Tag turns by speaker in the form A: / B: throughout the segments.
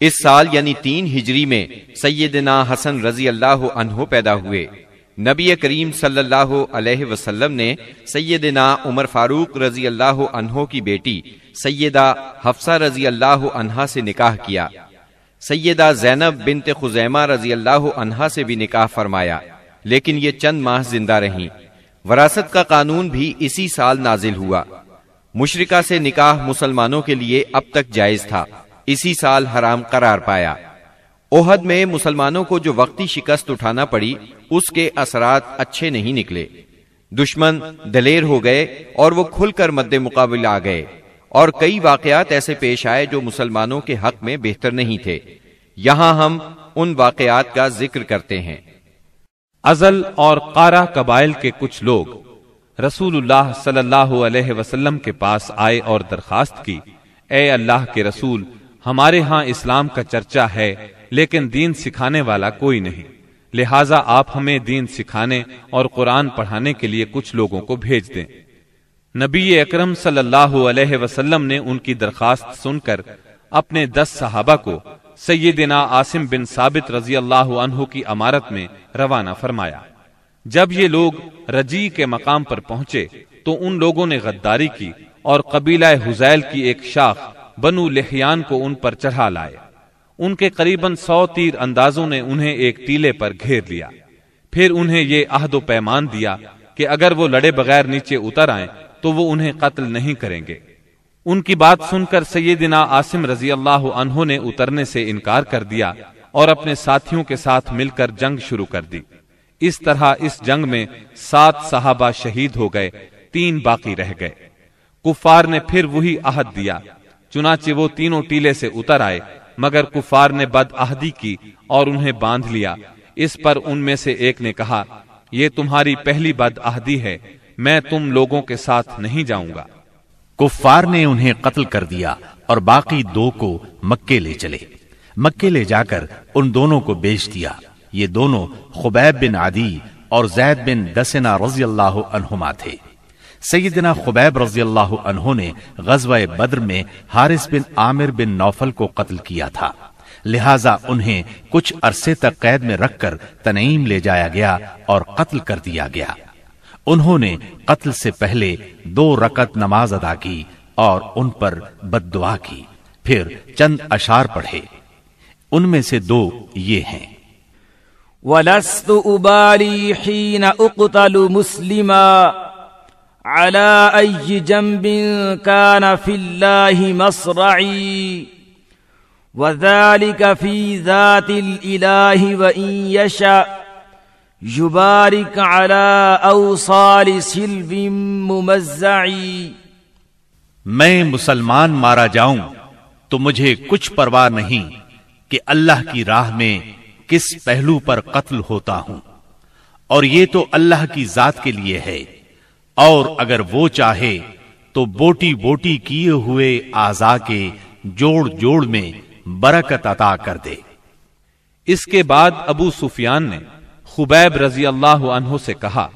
A: اس سال یعنی تین ہجری میں سیدنا حسن رضی اللہ عنہ پیدا ہوئے۔ نبی کریم صلی اللہ علیہ وسلم نے سیدنا عمر فاروق رضی اللہ عنہ کی بیٹی سیدہ حفصہ رضی اللہ عنہا سے نکاح کیا۔ سیدہ زینب بنت خزیمہ رضی اللہ عنہا سے بھی نکاح فرمایا، لیکن یہ چند ماہ زندہ رہیں۔ وراثت کا قانون بھی اسی سال نازل ہوا۔ مشرقہ سے نکاح مسلمانوں کے لیے اب تک جائز تھا۔ اسی سال حرام قرار پایا۔ اوہد میں مسلمانوں کو جو وقتی شکست اٹھانا پڑی، اس کے اثرات اچھے نہیں نکلے۔ دشمن دلیر ہو گئے اور وہ کھل کر مد مقابل آ گئے۔ اور کئی واقعات ایسے پیش آئے جو مسلمانوں کے حق میں بہتر نہیں تھے۔ یہاں ہم ان واقعات کا ذکر کرتے ہیں۔
B: ازل اور قارا قبائل کے کچھ لوگ رسول اللہ صلی اللہ علیہ وسلم کے پاس آئے اور درخواست کی، اے اللہ کے رسول ہمارے ہاں اسلام کا چرچا ہے، لیکن دین سکھانے والا کوئی نہیں۔ لہٰذا آپ ہمیں دین سکھانے اور قرآن پڑھانے کے لیے کچھ لوگوں کو بھیج دیں۔ نبی اکرم صلی اللہ علیہ وسلم نے ان کی درخواست سن کر اپنے دس صحابہ کو سیدنا آسم بن ثابت رضی اللہ عنہ کی امارت میں روانہ فرمایا۔ جب یہ لوگ رجی کے مقام پر پہنچے تو ان لوگوں نے غداری کی اور قبیلہ حزیل کی ایک شاخ بنو لحیان کو ان پر چڑھا لائے۔ ان کے قریب سو تیر اندازوں نے انہیں ایک ٹیلے پر گھیر لیا۔ پھر انہیں یہ عہد و پیمان دیا کہ اگر وہ لڑے بغیر نیچے اتر آئیں تو وہ انہیں قتل نہیں کریں گے۔ ان کی بات سن کر سیدنا آسم رضی اللہ عنہ نے اترنے سے انکار کر دیا اور اپنے ساتھیوں کے ساتھ مل کر جنگ شروع کر دی۔ اس طرح اس جنگ میں سات صحابہ شہید ہو گئے، تین باقی رہ گئے۔ کفار نے پھر وہی عہد دیا۔ چنانچہ وہ تینوں ٹیلے سے اتر آئے، مگر کفار نے بد عہدی کی اور انہیں باندھ لیا۔ اس پر ان میں سے ایک نے کہا، یہ تمہاری پہلی بد عہدی ہے، میں تم لوگوں کے ساتھ نہیں جاؤں گا۔
C: کفار نے انہیں قتل کر دیا اور باقی دو کو مکے لے چلے۔ مکے لے جا کر ان دونوں کو بیچ دیا۔ یہ دونوں خبیب بن عدی اور زید بن دسنا رضی اللہ عنہما تھے۔ سیدنا خبیب رضی اللہ عنہ نے غزوہ بدر میں حارث بن عامر بن نوفل کو قتل کیا تھا۔ لہٰذا انہیں کچھ عرصے تک قید میں رکھ کر تنعیم لے جایا گیا اور قتل کر دیا گیا۔ انہوں نے قتل سے پہلے دو رکت نماز ادا کی اور ان پر بد دعا کی۔ پھر چند اشار پڑھے۔ ان میں سے دو یہ ہیں۔
D: وَلَسْتُ أُبَالِي حِينَ أُقْتَلُ مُسْلِمًا۔ على أي جنب كان في الله مصرعي. وذلك في ذات الإله وإن يشاء يبارك على أوصال سلب ممزعي.
C: میں مسلمان مارا جاؤں تو مجھے کچھ پرواہ نہیں کہ اللہ کی راہ میں کس پہلو پر قتل ہوتا ہوں۔ اور یہ تو اللہ کی ذات کے لیے ہے۔ اور اگر وہ چاہے تو بوٹی بوٹی کیے ہوئے آزا کے جوڑ جوڑ میں برکت عطا کر دے۔
B: اس کے بعد ابو سفیان نے خبیب رضی اللہ عنہ سے کہا،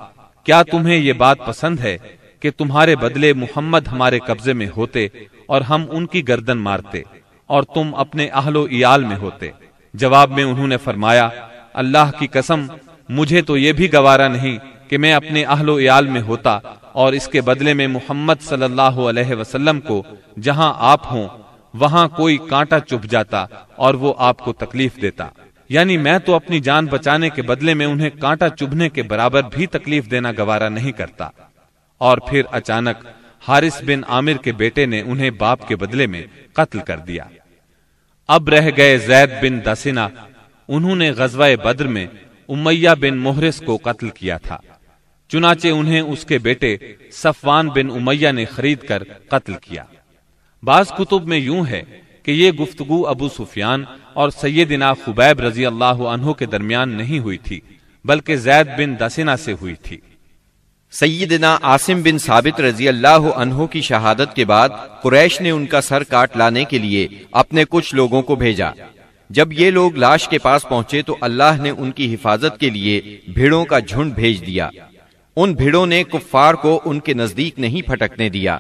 B: کیا تمہیں یہ بات پسند ہے کہ تمہارے بدلے محمد ہمارے قبضے میں ہوتے اور ہم ان کی گردن مارتے اور تم اپنے اہل و ایال میں ہوتے؟ جواب میں انہوں نے فرمایا، اللہ کی قسم، مجھے تو یہ بھی گوارا نہیں کہ میں اپنے اہل و عیال میں ہوتا اور اس کے بدلے میں محمد صلی اللہ علیہ وسلم کو جہاں آپ ہوں، وہاں کوئی کانٹا چپ جاتا اور وہ آپ کو تکلیف دیتا۔ یعنی میں تو اپنی جان بچانے کے بدلے میں انہیں کانٹا چبھنے کے برابر بھی تکلیف دینا گوارا نہیں کرتا۔ اور پھر اچانک حارث بن عامر کے بیٹے نے انہیں باپ کے بدلے میں قتل کر دیا۔ اب رہ گئے زید بن دسنا انہوں نے غزوہ بدر میں امیہ بن محرس کو قتل کیا تھا۔ چنانچہ انہیں اس کے بیٹے صفوان بن امیہ نے خرید کر قتل کیا۔ بعض کتب میں یوں ہے کہ یہ گفتگو ابو سفیان اور سیدنا خبیب رضی اللہ عنہ کے درمیان نہیں ہوئی تھی، بلکہ زید بن دسنا سے ہوئی تھی۔
A: سیدنا آسم بن ثابت رضی اللہ عنہ کی شہادت کے بعد قریش نے ان کا سر کاٹ لانے کے لیے اپنے کچھ لوگوں کو بھیجا۔ جب یہ لوگ لاش کے پاس پہنچے تو اللہ نے ان کی حفاظت کے لیے بھیڑوں کا جھنڈ بھیج دیا۔ ان بھیڑوں نے کفار کو ان کے نزدیک نہیں پھٹکنے دیا۔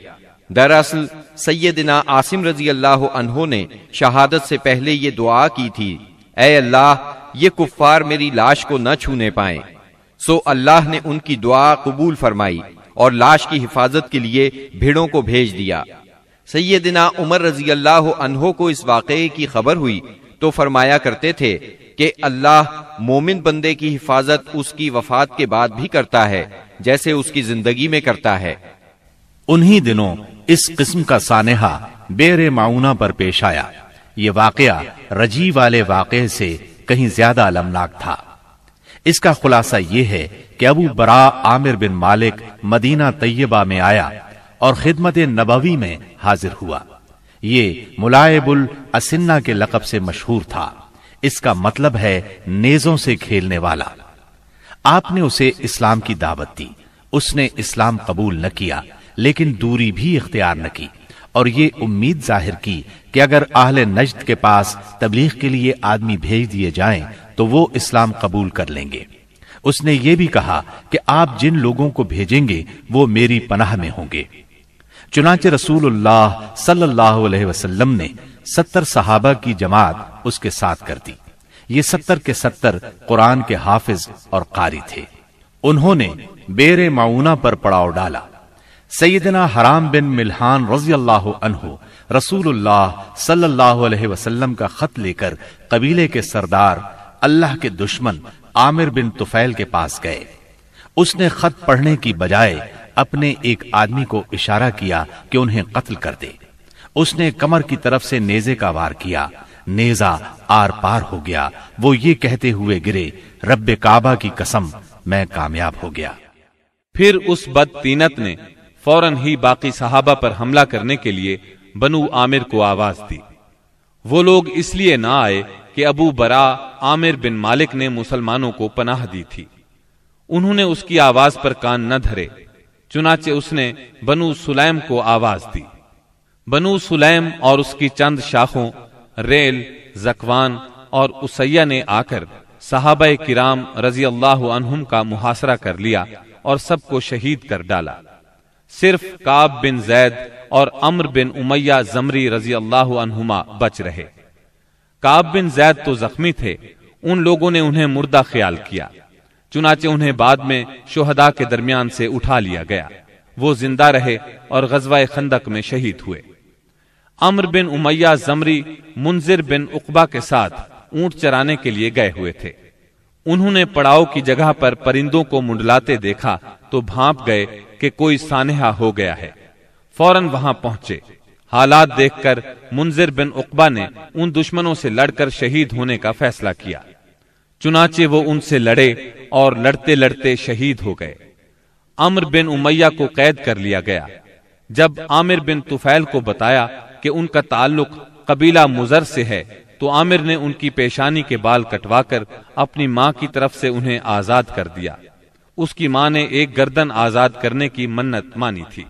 A: دراصل، سیدنا عاصم رضی اللہ عنہ نے شہادت سے پہلے یہ دعا کی تھی، اے اللہ، یہ کفار میری لاش کو نہ چھونے پائیں۔ سو اللہ نے ان کی دعا قبول فرمائی اور لاش کی حفاظت کے لیے بھیڑوں کو بھیج دیا۔ سیدنا عمر رضی اللہ عنہ کو اس واقعے کی خبر ہوئی تو فرمایا کرتے تھے کہ اللہ مومن بندے کی حفاظت اس کی وفات کے بعد بھی کرتا ہے، جیسے اس کی زندگی میں کرتا ہے۔
C: انہی دنوں اس قسم کا سانحہ بیر معاونہ پر پیش آیا۔ یہ واقعہ رجی والے واقعے سے کہیں زیادہ المناک تھا۔ اس کا خلاصہ یہ ہے کہ ابو برا عامر بن مالک مدینہ طیبہ میں آیا اور خدمت نبوی میں حاضر ہوا۔ یہ ملائب الاسنہ کے لقب سے مشہور تھا۔ اس کا مطلب ہے نیزوں سے کھیلنے والا۔ آپ نے اسے اسلام کی دعوت دی۔ اس نے اسلام قبول نہ کیا، لیکن دوری بھی اختیار نہ کی۔ اور یہ امید ظاہر کی کہ اگر اہل نجد کے پاس تبلیغ کے لیے آدمی بھیج دیے جائیں، تو وہ اسلام قبول کر لیں گے۔ اس نے یہ بھی کہا کہ آپ جن لوگوں کو بھیجیں گے، وہ میری پناہ میں ہوں گے۔ چنانچہ رسول اللہ صلی اللہ علیہ وسلم نے ستر صحابہ کی جماعت اس کے ساتھ کر دی یہ ستر کے ستر قرآن کے حافظ اور قاری تھے۔ انہوں نے بیر معاونہ پر پڑاؤ ڈالا۔ سیدنا حرام بن ملحان رضی اللہ عنہ رسول اللہ صلی اللہ علیہ وسلم کا خط لے کر قبیلے کے سردار اللہ کے دشمن عامر بن تفیل کے پاس گئے۔ اس نے خط پڑھنے کی بجائے اپنے ایک آدمی کو اشارہ کیا کہ انہیں قتل کر دے۔ اس نے کمر کی طرف سے نیزے کا وار کیا۔ نیزا آر پار ہو گیا۔ وہ یہ کہتے ہوئے گرے، رب کعبہ کی قسم، میں کامیاب ہو گیا۔
B: پھر اس بد تینت نے فوراً ہی باقی صحابہ پر حملہ کرنے کے لیے بنو عامر کو آواز دی۔ وہ لوگ اس لیے نہ آئے کہ ابو برا عامر بن مالک نے مسلمانوں کو پناہ دی تھی۔ انہوں نے اس کی آواز پر کان نہ دھرے، چنانچہ اس نے بنو سلیم کو آواز دی۔ بنو سلیم اور اس کی چند شاخوں، ریل، زکوان اور اسیہ نے آ کر صحابہ کرام رضی اللہ عنہم کا محاصرہ کر لیا اور سب کو شہید کر ڈالا۔ صرف کاب بن زید اور امر بن امیہ زمری رضی اللہ عنہما بچ رہے۔ کاب بن زید تو زخمی تھے، ان لوگوں نے انہیں مردہ خیال کیا، چنانچہ انہیں بعد میں شہداء کے درمیان سے اٹھا لیا گیا۔ وہ زندہ رہے اور غزوہ خندق میں شہید ہوئے۔ امر بن امیہ زمری منظر بن اقبا کے ساتھ اونٹ چرانے کے لیے گئے ہوئے تھے۔ انہوں نے پڑاؤ کی جگہ پر پرندوں کو منڈلاتے دیکھا تو بھانپ گئے کہ کوئی سانحہ ہو گیا ہے۔ فوراً وہاں پہنچے۔ حالات دیکھ کر منظر بن اقبا نے ان دشمنوں سے لڑ کر شہید ہونے کا فیصلہ کیا۔ چنانچہ وہ ان سے لڑے اور لڑتے لڑتے شہید ہو گئے۔ امر بن امیہ کو قید کر لیا گیا۔ جب عامر بن توفیل کو بتایا کہ ان کا تعلق قبیلہ مزر سے ہے، تو عامر نے ان کی پیشانی کے بال کٹوا کر اپنی ماں کی طرف سے انہیں آزاد کر دیا۔ اس کی ماں نے ایک گردن آزاد کرنے کی منت مانی تھی۔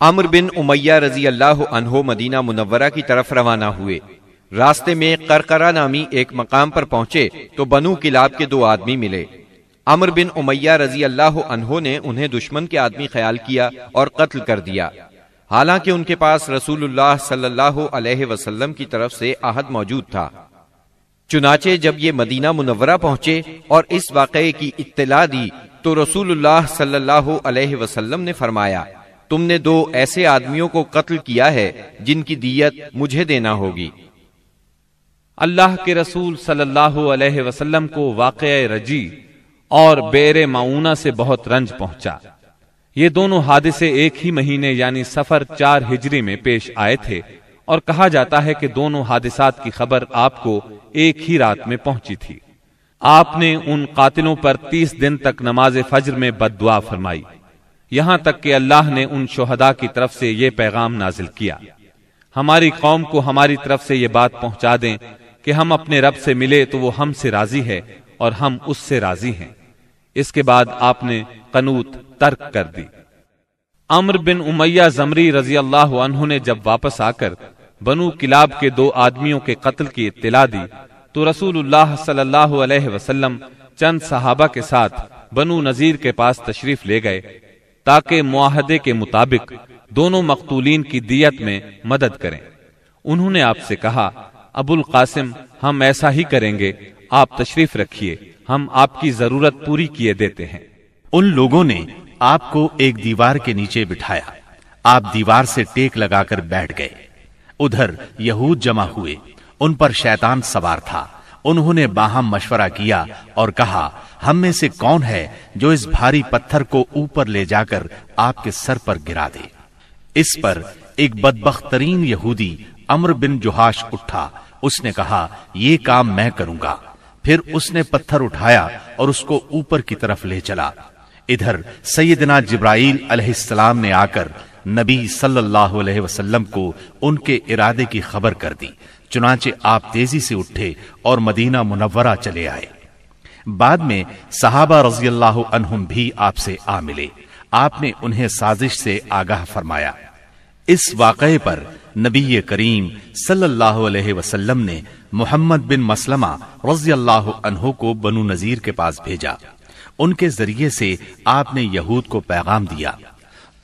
A: عمر بن امیہ رضی اللہ عنہ مدینہ منورہ کی طرف روانہ ہوئے۔ راستے میں کرکرا نامی ایک مقام پر پہنچے تو بنو کلاب کے دو آدمی ملے۔ عمر بن امیہ رضی اللہ عنہ نے انہیں دشمن کے آدمی خیال کیا اور قتل کر دیا۔ حالانکہ ان کے پاس رسول اللہ صلی اللہ علیہ وسلم کی طرف سے عہد موجود تھا۔ چنانچہ جب یہ مدینہ منورہ پہنچے اور اس واقعے کی اطلاع دی تو رسول اللہ صلی اللہ علیہ وسلم نے فرمایا، تم نے دو ایسے آدمیوں کو قتل کیا ہے جن کی دیت مجھے دینا ہوگی۔
B: اللہ کے رسول صلی اللہ علیہ وسلم کو واقع رجی اور بیر معونہ سے بہت رنج پہنچا۔ یہ دونوں حادثے ایک ہی مہینے یعنی سفر چار ہجری میں پیش آئے تھے اور کہا جاتا ہے کہ دونوں حادثات کی خبر آپ کو ایک ہی رات میں پہنچی تھی۔ آپ نے ان قاتلوں پر تیس دن تک نماز فجر میں بد دعا فرمائی۔ یہاں تک کہ اللہ نے ان شہداء کی طرف سے یہ پیغام نازل کیا۔ ہماری قوم کو ہماری طرف سے یہ بات پہنچا دیں کہ ہم اپنے رب سے ملے تو وہ ہم سے راضی ہے اور ہم اس سے راضی ہیں۔ اس کے بعد آپ نے قنوت ترک کر دی۔ امر بن امیہ زمری رضی اللہ عنہ نے جب واپس آ کر بنو کلاب کے دو آدمیوں کے قتل کی اطلاع دی، تو رسول اللہ صلی اللہ علیہ وسلم چند صحابہ کے ساتھ بنو نذیر کے پاس تشریف لے گئے، تاکہ معاہدے کے مطابق دونوں مقتولین کی دیت میں مدد کریں۔ انہوں نے آپ سے کہا، ابو القاسم، ہم ایسا ہی کریں گے، آپ تشریف رکھیے، ہم آپ کی ضرورت پوری کیے دیتے ہیں۔
C: ان لوگوں نے آپ کو ایک دیوار کے نیچے بٹھایا۔ آپ دیوار سے ٹیک لگا کر بیٹھ گئے۔ ادھر یہود جمع ہوئے۔ ان پر شیطان سوار تھا۔ انہوں نے باہم مشورہ کیا اور کہا، ہم میں سے کون ہے جو اس بھاری پتھر کو اوپر لے جا کر آپ کے سر پر گرا دے؟ اس پر ایک بدبخت ترین یہودی امر بن جوہاش اٹھا۔ اس نے کہا، یہ کام میں کروں گا۔ پھر اس نے پتھر اٹھایا اور اس کو اوپر کی طرف لے چلا۔ ادھر سیدنا جبرائیل علیہ السلام نے آ کر نبی صلی اللہ علیہ وسلم کو ان کے ارادے کی خبر کر دی، چنانچہ آپ تیزی سے اٹھے اور مدینہ منورہ چلے آئے۔ بعد میں صحابہ رضی اللہ عنہم بھی آپ سے آ ملے۔ آپ نے انہیں سازش سے آگاہ فرمایا۔ اس واقعے پر نبی کریم صلی اللہ علیہ وسلم نے محمد بن مسلمہ رضی اللہ عنہ کو بنو نذیر کے پاس بھیجا۔ ان کے ذریعے سے آپ نے یہود کو پیغام دیا۔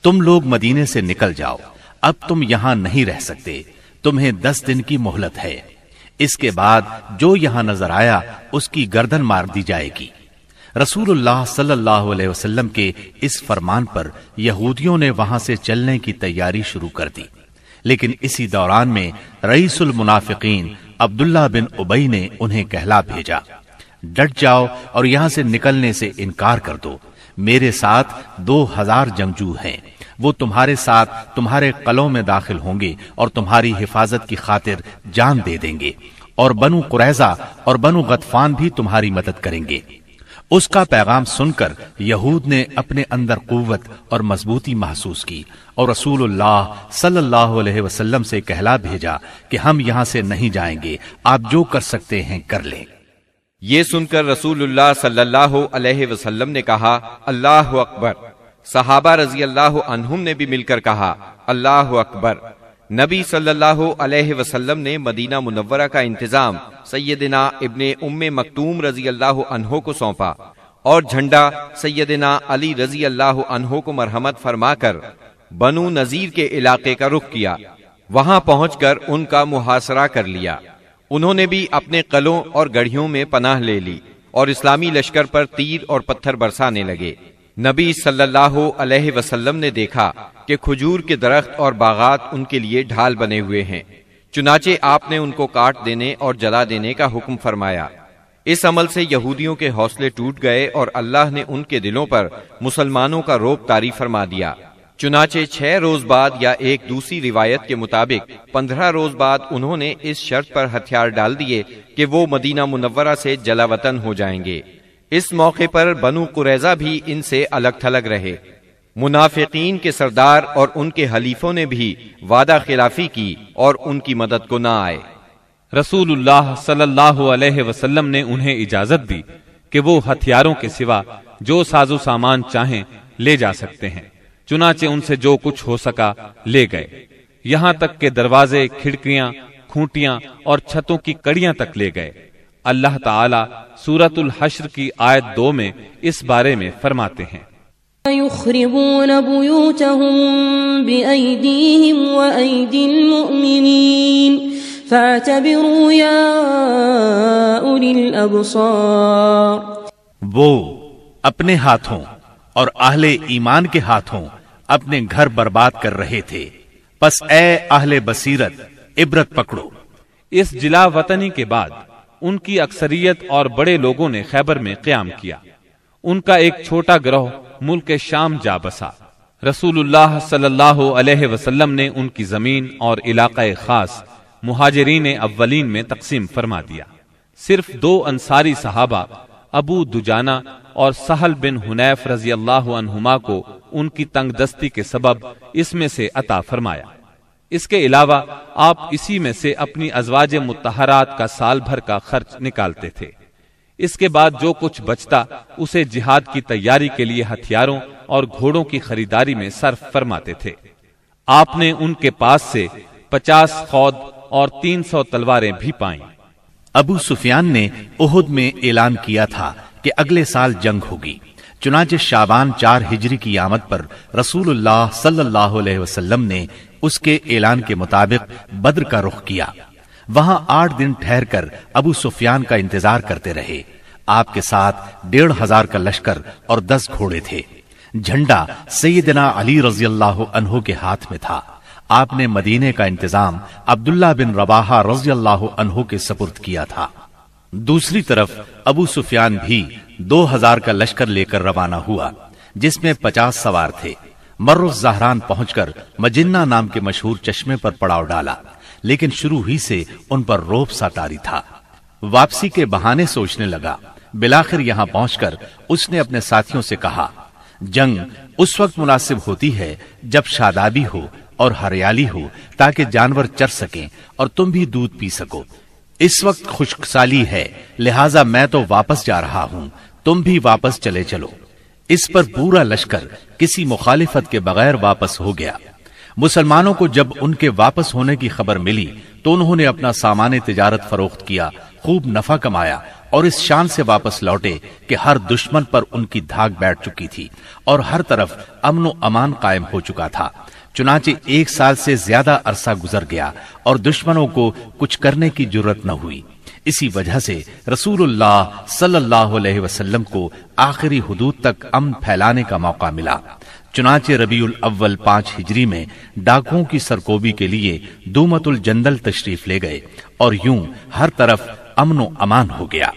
C: تم لوگ مدینے سے نکل جاؤ۔ اب تم یہاں نہیں رہ سکتے۔ تمہیں دس دن کی مہلت ہے۔ اس کے بعد جو یہاں نظر آیا، اس کی گردن مار دی جائے گی۔ رسول اللہ صلی اللہ علیہ وسلم کے اس فرمان پر یہودیوں نے وہاں سے چلنے کی تیاری شروع کر دی۔ لیکن اسی دوران میں رئیس المنافقین عبداللہ بن ابئی نے انہیں کہلا بھیجا۔ ڈٹ جاؤ اور یہاں سے نکلنے سے انکار کر دو۔ میرے ساتھ دو ہزار جنگجو ہیں۔ وہ تمہارے ساتھ تمہارے قلوں میں داخل ہوں گے اور تمہاری حفاظت کی خاطر جان دے دیں گے۔ اور بنو قریضہ اور بنو غطفان بھی تمہاری مدد کریں گے۔ اس کا پیغام سن کر یہود نے اپنے اندر قوت اور مضبوطی محسوس کی اور رسول اللہ صلی اللہ علیہ وسلم سے کہلا بھیجا کہ ہم یہاں سے نہیں جائیں گے۔ آپ جو کر سکتے ہیں کر لیں۔
A: یہ سن کر رسول اللہ صلی اللہ علیہ وسلم نے کہا، اللہ اکبر۔ صحابہ رضی اللہ عنہم نے بھی مل کر کہا، اللہ اکبر۔ نبی صلی اللہ علیہ وسلم نے مدینہ منورہ کا انتظام سیدنا ابن ام مکتوم رضی اللہ عنہ کو سونپا اور جھنڈا سیدنا علی رضی اللہ عنہ کو مرحمت فرما کر بنو نذیر کے علاقے کا رخ کیا۔ وہاں پہنچ کر ان کا محاصرہ کر لیا۔ انہوں نے بھی اپنے قلوں اور گڑھیوں میں پناہ لے لی اور اسلامی لشکر پر تیر اور پتھر برسانے لگے۔ نبی صلی اللہ علیہ وسلم نے دیکھا کہ کھجور کے درخت اور باغات ان کے لیے ڈھال بنے ہوئے ہیں۔ چنانچہ آپ نے ان کو کاٹ دینے اور جلا دینے کا حکم فرمایا۔ اس عمل سے یہودیوں کے حوصلے ٹوٹ گئے اور اللہ نے ان کے دلوں پر مسلمانوں کا روپ تاری فرما دیا۔ چنانچہ چھ روز بعد یا ایک دوسری روایت کے مطابق پندرہ روز بعد انہوں نے اس شرط پر ہتھیار ڈال دیے کہ وہ مدینہ منورہ سے جلا وطن ہو جائیں گے۔ اس موقع پر بنو قریضہ بھی ان سے الگ تھلگ رہے۔ منافقین کے سردار اور ان کے حلیفوں نے بھی وعدہ خلافی کی اور ان کی مدد کو نہ آئے۔
B: رسول اللہ صلی اللہ علیہ وسلم نے انہیں اجازت دی کہ وہ ہتھیاروں کے سوا جو ساز و سامان چاہیں لے جا سکتے ہیں۔ چنانچہ ان سے جو کچھ ہو سکا لے گئے۔ یہاں تک کہ دروازے کھڑکیاں کھوٹیاں اور چھتوں کی کڑیاں تک لے گئے۔ اللہ تعالی سورت الحشر کی آیت دو میں اس بارے میں فرماتے ہیں۔
E: يخربون بيوتهم بأيديهم وأيدي المؤمنين فاعتبروا يا أولي الأبصار
C: وہ اپنے ہاتھوں اور اہل ایمان کے ہاتھوں اپنے گھر برباد کر رہے تھے۔ پس اے اہل بصیرت، عبرت پکڑو۔
B: اس جلا وطنی کے بعد، ان کی اکثریت اور بڑے لوگوں نے خیبر میں قیام کیا۔ ان کا ایک چھوٹا گروہ ملک شام جا بسا۔ رسول اللہ صلی اللہ علیہ وسلم نے ان کی زمین اور علاقہ خاص مہاجرین اولین میں تقسیم فرما دیا۔ صرف دو انصاری صحابہ، ابو دجانا اور سہل بن حنیف رضی اللہ عنہما کو ان کی تنگ دستی کے سبب اس میں سے عطا فرمایا۔ اس کے علاوہ، آپ اسی میں سے اپنی ازواج متحرات کا سال بھر کا خرچ نکالتے تھے۔ اس کے بعد جو کچھ بچتا، اسے جہاد کی تیاری کے لیے ہتھیاروں اور گھوڑوں کی خریداری میں صرف فرماتے تھے۔ آپ نے ان کے پاس سے پچاس خود اور تین سو تلواریں بھی پائیں۔
C: ابو سفیان نے اہد میں اعلان کیا تھا کہ اگلے سال جنگ ہوگی۔ چنانچہ شابان چار ہجری کی آمد پر رسول اللہ صلی اللہ علیہ وسلم نے اس کے اعلان کے مطابق بدر کا رخ کیا۔ وہاں آٹھ دن ٹھہر کر ابو سفیان کا انتظار کرتے رہے۔ آپ کے ساتھ ڈیڑھ ہزار کا لشکر اور دس گھوڑے تھے۔ جھنڈا سیدنا علی رضی اللہ عنہ کے ہاتھ میں تھا۔ آپ نے مدینے کا انتظام عبداللہ بن رباہ رضی اللہ عنہ کے سپرد کیا تھا۔ دوسری طرف ابو سفیان بھی دو ہزار کا لشکر لے کر روانہ ہوا، جس میں پچاس سوار تھے۔ مر زہران پہنچ کر مجنہ نام کے مشہور چشمے پر پڑاؤ ڈالا، لیکن شروع ہی سے ان پر روپ سا تاری تھا۔ واپسی کے بہانے سوچنے لگا۔ بلاخر یہاں پہنچ کر اس نے اپنے ساتھیوں سے کہا، جنگ اس وقت مناسب ہوتی ہے جب شادابی ہو اور ہریالی ہو، تاکہ جانور چر سکیں اور تم بھی دودھ پی سکو۔ اس وقت خشک سالی ہے، لہذا میں تو واپس جا رہا ہوں۔ تم بھی واپس چلے چلو۔ اس پر پورا لشکر کسی مخالفت کے بغیر واپس ہو گیا۔ مسلمانوں کو جب ان کے واپس ہونے کی خبر ملی تو انہوں نے اپنا سامان تجارت فروخت کیا، خوب نفع کمایا اور اس شان سے واپس لوٹے کہ ہر دشمن پر ان کی دھاگ بیٹھ چکی تھی اور ہر طرف امن و امان قائم ہو چکا تھا۔ چنانچہ ایک سال سے زیادہ عرصہ گزر گیا اور دشمنوں کو کچھ کرنے کی ضرورت نہ ہوئی۔ اسی وجہ سے رسول اللہ صلی اللہ علیہ وسلم کو آخری حدود تک امن پھیلانے کا موقع ملا۔ چنانچہ ربیع الاول پانچ ہجری میں ڈاکوں کی سرکوبی کے لیے دومت الجندل تشریف لے گئے اور یوں ہر طرف امن و امان ہو گیا۔